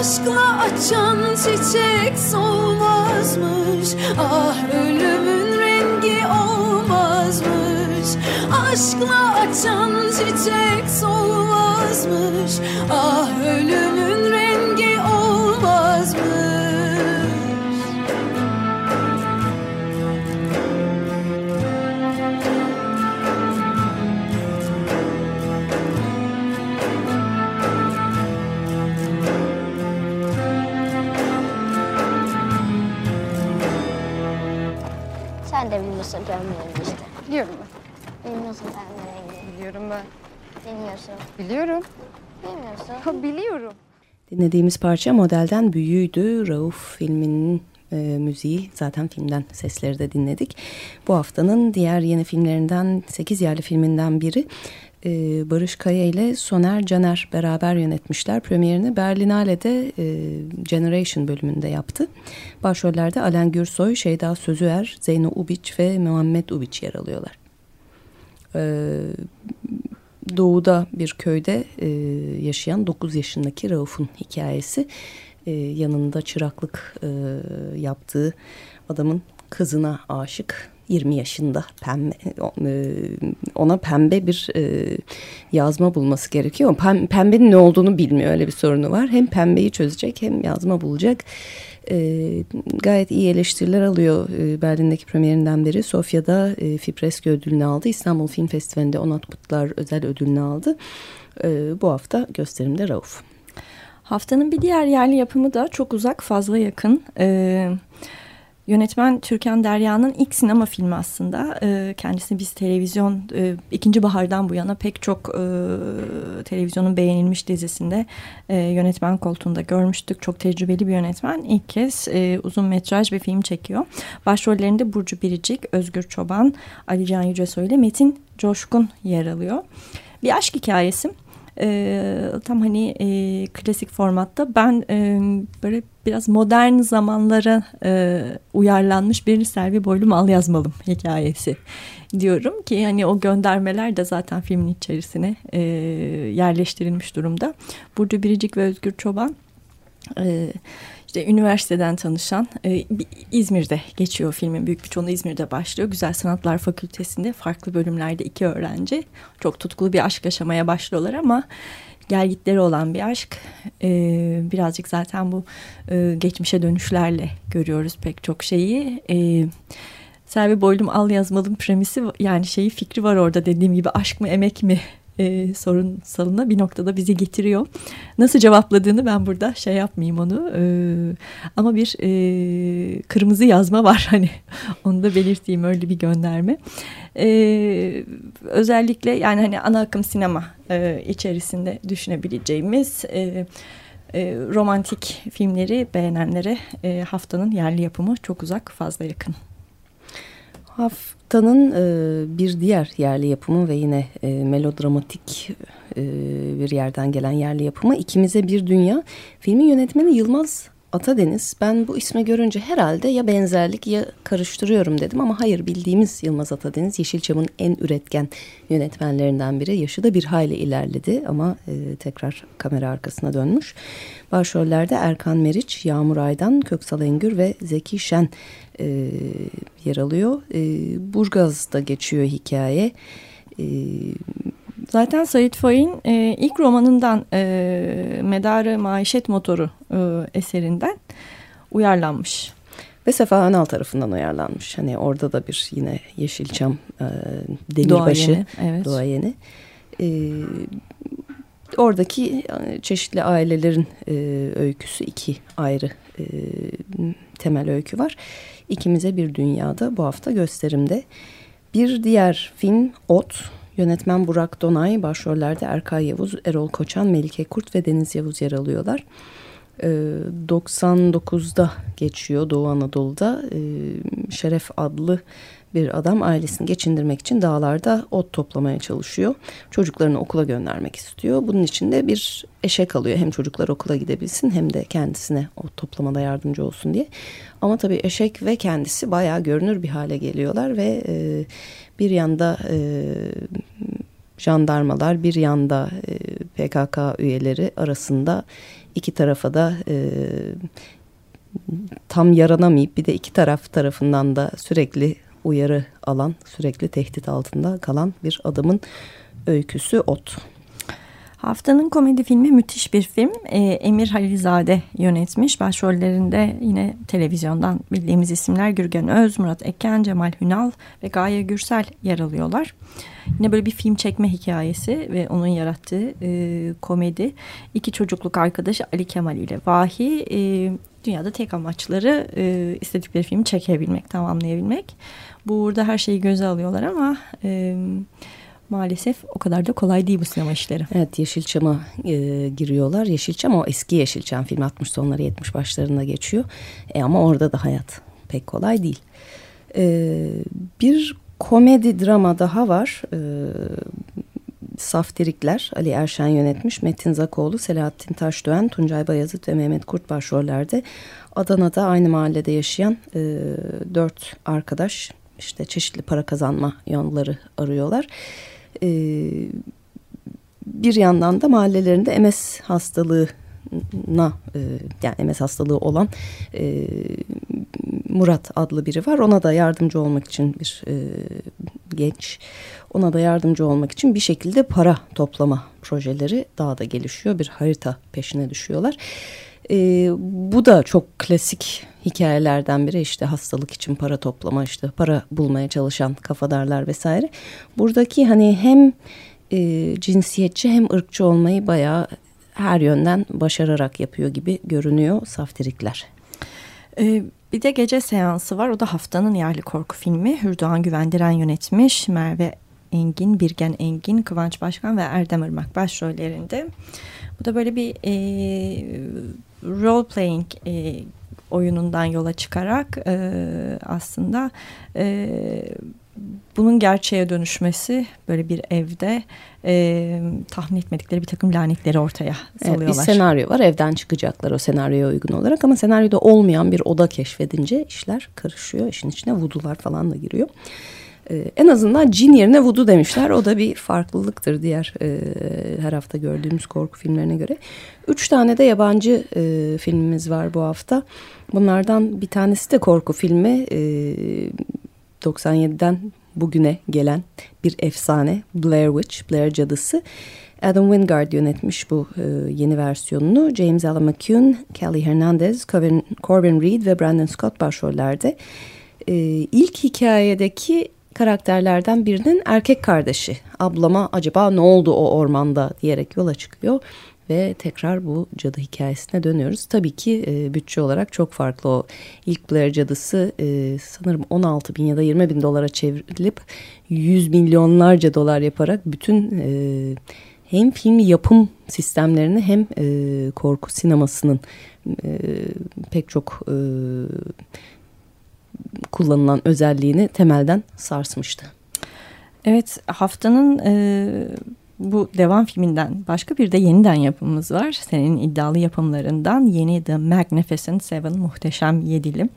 Aşkla açan çiçek solmazmış. Ah ölümün rengi olmazmış. Aşkla açan çiçek solmazmış. Ah ölümün Bilmiyorsa görmüyorum işte. Biliyorum ben. Bilmiyorsun pembe rengi. Biliyorum ben. Bilmiyorsun. Biliyorum. Bilmiyorsun. Ha, biliyorum. Dinlediğimiz parça modelden büyüğüydü. Rauf filminin e, müziği zaten filmden sesleri de dinledik. Bu haftanın diğer yeni filmlerinden 8 yerli filminden biri e, Barış Kaya ile Soner Caner beraber yönetmişler. Premierini Berlinale'de e, Generation bölümünde yaptı. Başrollerde Alen Gürsoy, Şeyda Sözüer, Zeyno Ubiç ve Muhammed Ubiç yer alıyorlar. E, doğuda bir köyde e, yaşayan 9 yaşındaki Rauf'un hikayesi. E, yanında çıraklık e, yaptığı adamın kızına aşık 20 yaşında pembe e, ona pembe bir e, yazma bulması gerekiyor. Pem, pembenin ne olduğunu bilmiyor öyle bir sorunu var. Hem pembeyi çözecek hem yazma bulacak. E, gayet iyi eleştiriler alıyor e, Berlin'deki premierinden beri. Sofya'da e, Fipreski ödülünü aldı. İstanbul Film Festivali'nde Onat Kutlar özel ödülünü aldı. E, bu hafta gösterimde Rauf. Haftanın bir diğer yerli yapımı da çok uzak fazla yakın. Ee, Yönetmen Türkan Derya'nın ilk sinema filmi aslında. E, kendisi biz televizyon e, ikinci bahardan bu yana pek çok e, televizyonun beğenilmiş dizisinde e, yönetmen koltuğunda görmüştük. Çok tecrübeli bir yönetmen. İlk kez uzun metraj bir film çekiyor. Başrollerinde Burcu Biricik, Özgür Çoban, Ali Can Yücesoy ile Metin Coşkun yer alıyor. Bir aşk hikayesi tam hani klasik formatta ben böyle biraz modern zamanlara e, uyarlanmış bir Selvi Boylum al yazmalım hikayesi diyorum ki hani o göndermeler de zaten filmin içerisine e, yerleştirilmiş durumda. Burcu Biricik ve Özgür Çoban e, işte üniversiteden tanışan e, İzmir'de geçiyor filmin büyük bir çoğunluğu İzmir'de başlıyor. Güzel Sanatlar Fakültesinde farklı bölümlerde iki öğrenci çok tutkulu bir aşk yaşamaya başlıyorlar ama gelgitleri olan bir aşk. E, birazcık zaten bu e, geçmişe dönüşlerle görüyoruz pek çok şeyi. E, Selvi Boylum Al Yazmalım premisi yani şeyi fikri var orada dediğim gibi aşk mı emek mi e, sorunsalına bir noktada bizi getiriyor. Nasıl cevapladığını ben burada şey yapmayayım onu e, ama bir e, kırmızı yazma var hani onu da belirteyim öyle bir gönderme. E, özellikle yani hani ana akım sinema e, içerisinde düşünebileceğimiz... E, e, romantik filmleri beğenenlere e, haftanın yerli yapımı çok uzak fazla yakın. Haftanın e, bir diğer yerli yapımı ve yine e, melodramatik e, bir yerden gelen yerli yapımı İkimize Bir Dünya. Filmin yönetmeni Yılmaz Atadeniz. Ben bu ismi görünce herhalde ya benzerlik ya karıştırıyorum dedim ama hayır bildiğimiz Yılmaz Atadeniz Yeşilçam'ın en üretken yönetmenlerinden biri. Yaşı da bir hayli ilerledi ama e, tekrar kamera arkasına dönmüş. Başrollerde Erkan Meriç, Yağmur Aydan, Köksal Engür ve Zeki Şen e, yer alıyor. E, Burgaz'da geçiyor hikaye. E, Zaten Said Faik'in e, ilk romanından e, Medarı Maişet Motoru e, eserinden uyarlanmış. Ve Sefa Önal tarafından uyarlanmış. Hani orada da bir yine Yeşilçam e, Demirbaşı Doğa Yeni. Evet. E, oradaki çeşitli ailelerin e, öyküsü iki ayrı e, temel öykü var. İkimize bir dünyada bu hafta gösterimde. Bir diğer film Ot. Yönetmen Burak Donay, başrollerde Erkay Yavuz, Erol Koçan, Melike Kurt ve Deniz Yavuz yer alıyorlar. 99'da geçiyor Doğu Anadolu'da. Şeref adlı bir adam ailesini geçindirmek için dağlarda ot toplamaya çalışıyor. Çocuklarını okula göndermek istiyor. Bunun için de bir eşek alıyor. Hem çocuklar okula gidebilsin hem de kendisine ot toplamada yardımcı olsun diye. Ama tabii eşek ve kendisi bayağı görünür bir hale geliyorlar ve e, bir yanda e, jandarmalar bir yanda e, PKK üyeleri arasında iki tarafa da e, tam yaranamayıp bir de iki taraf tarafından da sürekli uyarı alan, sürekli tehdit altında kalan bir adamın öyküsü Ot. Haftanın komedi filmi müthiş bir film. E, Emir Halilzade yönetmiş. Başrollerinde yine televizyondan bildiğimiz isimler Gürgen Öz, Murat Eken, Cemal Hünal ve Gaye Gürsel yer alıyorlar. Yine böyle bir film çekme hikayesi ve onun yarattığı e, komedi. İki çocukluk arkadaşı Ali Kemal ile Vahi e, dünyada tek amaçları e, istedikleri filmi çekebilmek, tamamlayabilmek. Burada her şeyi göze alıyorlar ama e, maalesef o kadar da kolay değil bu sinema işleri. Evet Yeşilçam'a e, giriyorlar. Yeşilçam o eski Yeşilçam film 60 sonları 70 başlarında geçiyor. E, ama orada da hayat pek kolay değil. E, bir komedi drama daha var. E, Saftirikler Ali Erşen yönetmiş. Metin Zakoğlu, Selahattin Taşdöğen, Tuncay Bayazıt ve Mehmet Kurt başrollerde. Adana'da aynı mahallede yaşayan e, dört arkadaş işte çeşitli para kazanma yolları arıyorlar. E, bir yandan da mahallelerinde MS hastalığına e, yani MS hastalığı olan e, Murat adlı biri var. Ona da yardımcı olmak için bir e, genç ona da yardımcı olmak için bir şekilde para toplama projeleri daha da gelişiyor. Bir harita peşine düşüyorlar. Bu da çok klasik hikayelerden biri işte hastalık için para toplama işte para bulmaya çalışan kafadarlar vesaire. Buradaki hani hem e, cinsiyetçi hem ırkçı olmayı bayağı her yönden başararak yapıyor gibi görünüyor saftirikler. Ee, bir de gece seansı var. O da haftanın yerli korku filmi. Hürdoğan Güvendiren yönetmiş. Merve Engin, Birgen Engin, Kıvanç Başkan ve Erdem Irmak başrollerinde. Bu da böyle bir e, role playing e, oyunundan yola çıkarak e, aslında e, bunun gerçeğe dönüşmesi böyle bir evde e, tahmin etmedikleri bir takım lanetleri ortaya salıyorlar. Evet, bir senaryo var evden çıkacaklar o senaryoya uygun olarak ama senaryoda olmayan bir oda keşfedince işler karışıyor. İşin içine vudular falan da giriyor. Ee, en azından cin yerine vudu demişler. O da bir farklılıktır diğer e, her hafta gördüğümüz korku filmlerine göre. Üç tane de yabancı e, filmimiz var bu hafta. Bunlardan bir tanesi de korku filmi. E, 97'den bugüne gelen bir efsane Blair Witch, Blair Cadısı. Adam Wingard yönetmiş bu e, yeni versiyonunu. James Alan McCune, Kelly Hernandez, Corbin, Corbin Reed ve Brandon Scott başrollerde. E, ilk hikayedeki karakterlerden birinin erkek kardeşi. Ablama acaba ne oldu o ormanda diyerek yola çıkıyor. Ve tekrar bu cadı hikayesine dönüyoruz. Tabii ki e, bütçe olarak çok farklı o ilk Blair cadısı e, sanırım 16 bin ya da 20 bin dolara çevrilip 100 milyonlarca dolar yaparak bütün e, hem film yapım sistemlerini hem e, korku sinemasının e, pek çok e, kullanılan özelliğini temelden sarsmıştı. Evet haftanın bu devam filminden başka bir de yeniden yapımımız var. Senin iddialı yapımlarından yeni The Magnificent Seven muhteşem yedili.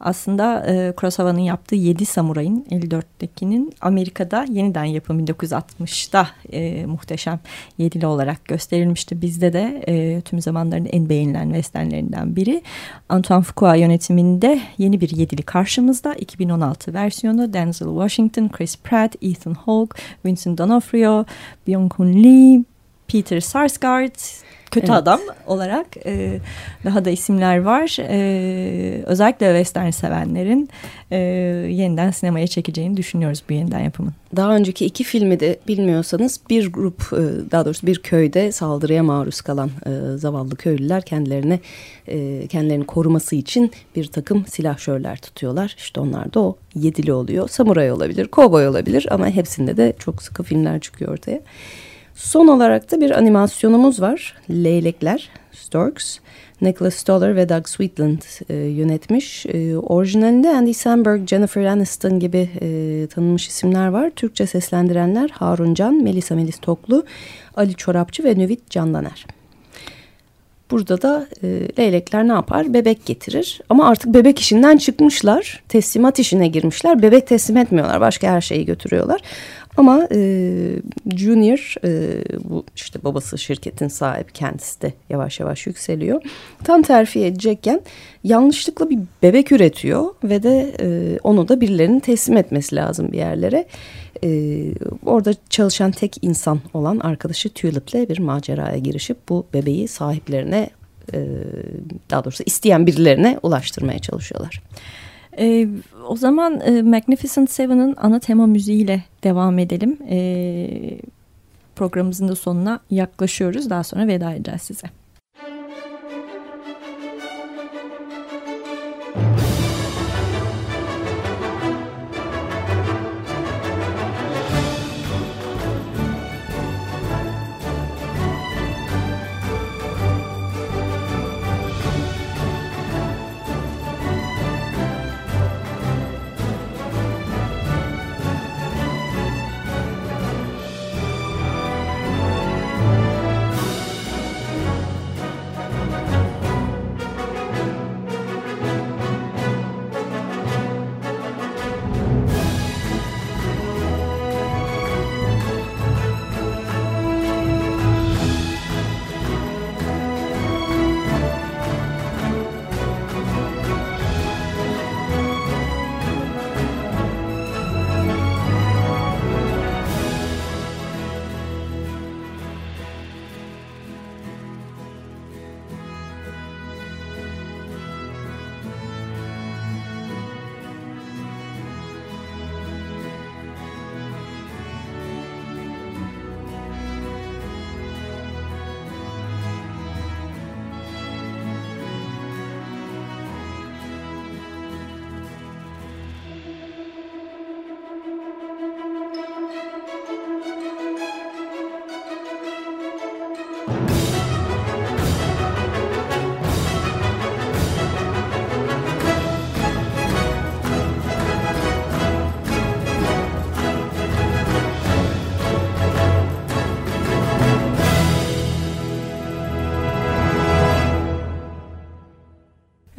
Aslında e, Kurosawa'nın yaptığı Yedi Samuray'ın 54'tekinin Amerika'da yeniden yapımı 1960'da e, muhteşem yedili olarak gösterilmişti. Bizde de e, tüm zamanların en beğenilen westernlerinden biri. Antoine Fuqua yönetiminde yeni bir yedili karşımızda. 2016 versiyonu Denzel Washington, Chris Pratt, Ethan Hawke, Vincent D'Onofrio, kunne lide. Peter Sarsgaard, kötü evet. adam olarak e, daha da isimler var. E, özellikle western sevenlerin e, yeniden sinemaya çekeceğini düşünüyoruz bu yeniden yapımın. Daha önceki iki filmi de bilmiyorsanız bir grup e, daha doğrusu bir köyde saldırıya maruz kalan e, zavallı köylüler kendilerine e, kendilerini koruması için bir takım silahşörler tutuyorlar. İşte onlar da o yedili oluyor. Samuray olabilir, kovboy olabilir ama hepsinde de çok sıkı filmler çıkıyor ortaya. Son olarak da bir animasyonumuz var. Leylekler, Storks. Nicholas Stoller ve Doug Sweetland e, yönetmiş. E, orijinalinde Andy Samberg, Jennifer Aniston gibi e, tanınmış isimler var. Türkçe seslendirenler Harun Can, Melisa Melis Toklu, Ali Çorapçı ve Nüvit Candaner. Burada da e, leylekler ne yapar? Bebek getirir. Ama artık bebek işinden çıkmışlar. Teslimat işine girmişler. Bebek teslim etmiyorlar. Başka her şeyi götürüyorlar. Ama e, Junior e, bu işte babası şirketin sahibi kendisi de yavaş yavaş yükseliyor. Tam terfi edecekken yanlışlıkla bir bebek üretiyor ve de e, onu da birilerinin teslim etmesi lazım bir yerlere. E, orada çalışan tek insan olan arkadaşı Tulip'le bir maceraya girişip bu bebeği sahiplerine e, daha doğrusu isteyen birilerine ulaştırmaya çalışıyorlar. E, o zaman e, Magnificent Seven'ın ana tema müziğiyle devam edelim. E, programımızın da sonuna yaklaşıyoruz. Daha sonra veda edeceğiz size.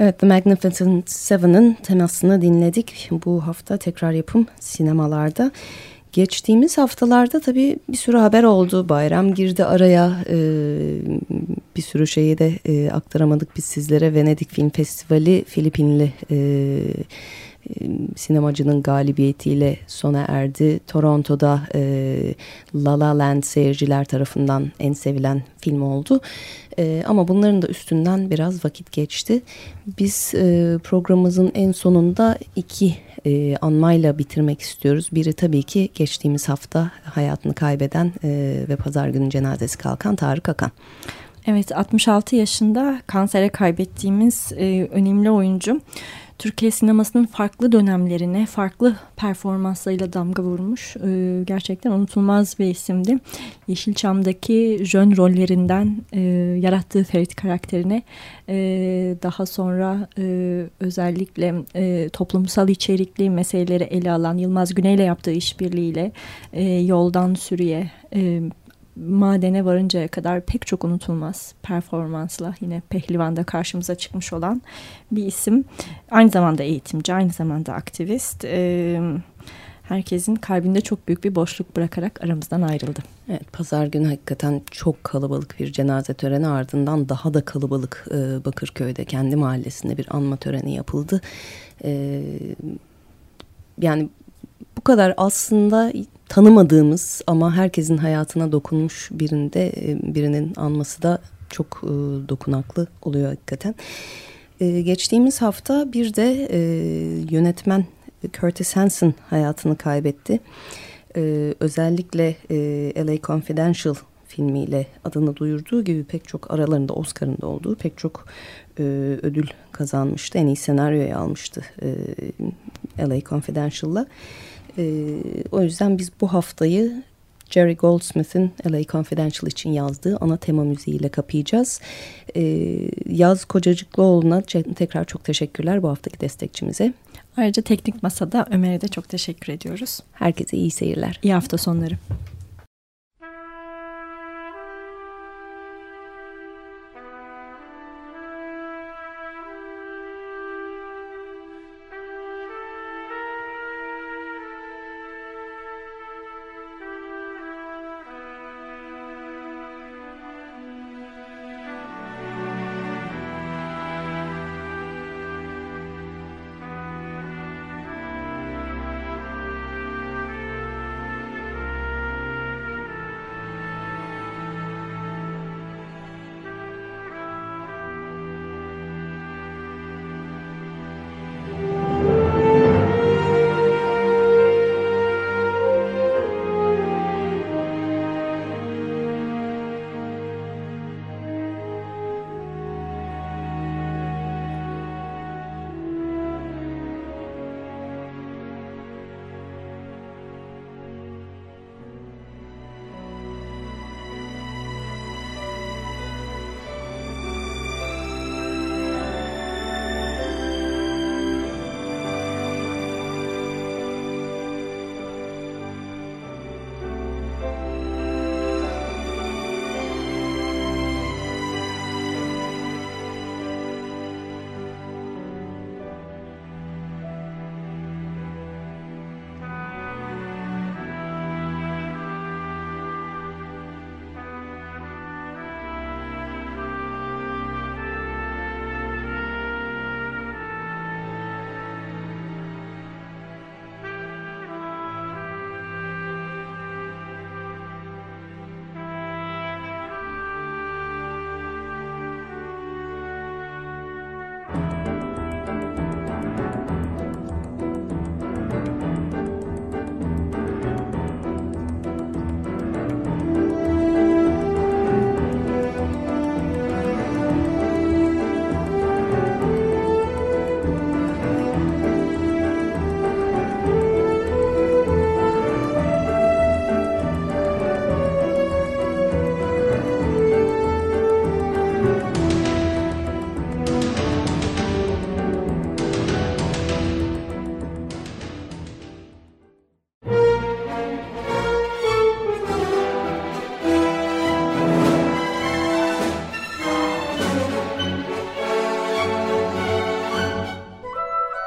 Evet, The Magnificent Seven'ın temasını dinledik. Bu hafta tekrar yapım sinemalarda. Geçtiğimiz haftalarda tabii bir sürü haber oldu. Bayram girdi araya. Ee, bir sürü şeyi de e, aktaramadık biz sizlere. Venedik Film Festivali Filipinli e, sinemacının galibiyetiyle sona erdi. Toronto'da e, La La Land seyirciler tarafından en sevilen film oldu. E, ama bunların da üstünden biraz vakit geçti. Biz e, programımızın en sonunda iki e, anmayla bitirmek istiyoruz. Biri tabii ki geçtiğimiz hafta hayatını kaybeden e, ve pazar günü cenazesi kalkan Tarık Akan. Evet 66 yaşında kansere kaybettiğimiz e, önemli oyuncu. Türkiye sinemasının farklı dönemlerine farklı performanslarıyla damga vurmuş. E, gerçekten unutulmaz bir isimdi. Yeşilçam'daki jön rollerinden e, yarattığı Ferit karakterine e, daha sonra e, özellikle e, toplumsal içerikli meseleleri ele alan Yılmaz Güney ile yaptığı işbirliğiyle e, yoldan sürüye e, madene varıncaya kadar pek çok unutulmaz performansla yine Pehlivan'da karşımıza çıkmış olan bir isim. Aynı zamanda eğitimci, aynı zamanda aktivist. Ee, herkesin kalbinde çok büyük bir boşluk bırakarak aramızdan ayrıldı. Evet, pazar günü hakikaten çok kalabalık bir cenaze töreni ardından daha da kalabalık e, Bakırköy'de kendi mahallesinde bir anma töreni yapıldı. E, yani bu kadar aslında tanımadığımız ama herkesin hayatına dokunmuş birinde e, birinin anması da çok e, dokunaklı oluyor hakikaten. E, geçtiğimiz hafta bir de e, yönetmen Curtis Hanson hayatını kaybetti. E, özellikle e, LA Confidential filmiyle adını duyurduğu gibi pek çok aralarında Oscar'ın da olduğu pek çok e, ödül kazanmıştı. En iyi senaryoyu almıştı e, LA Confidential'la. O yüzden biz bu haftayı Jerry Goldsmith'in LA Confidential için yazdığı ana tema müziğiyle kapayacağız. E, Yaz Kocacıklıoğlu'na tekrar çok teşekkürler bu haftaki destekçimize. Ayrıca Teknik Masa'da Ömer'e de çok teşekkür ediyoruz. Herkese iyi seyirler. İyi hafta sonları.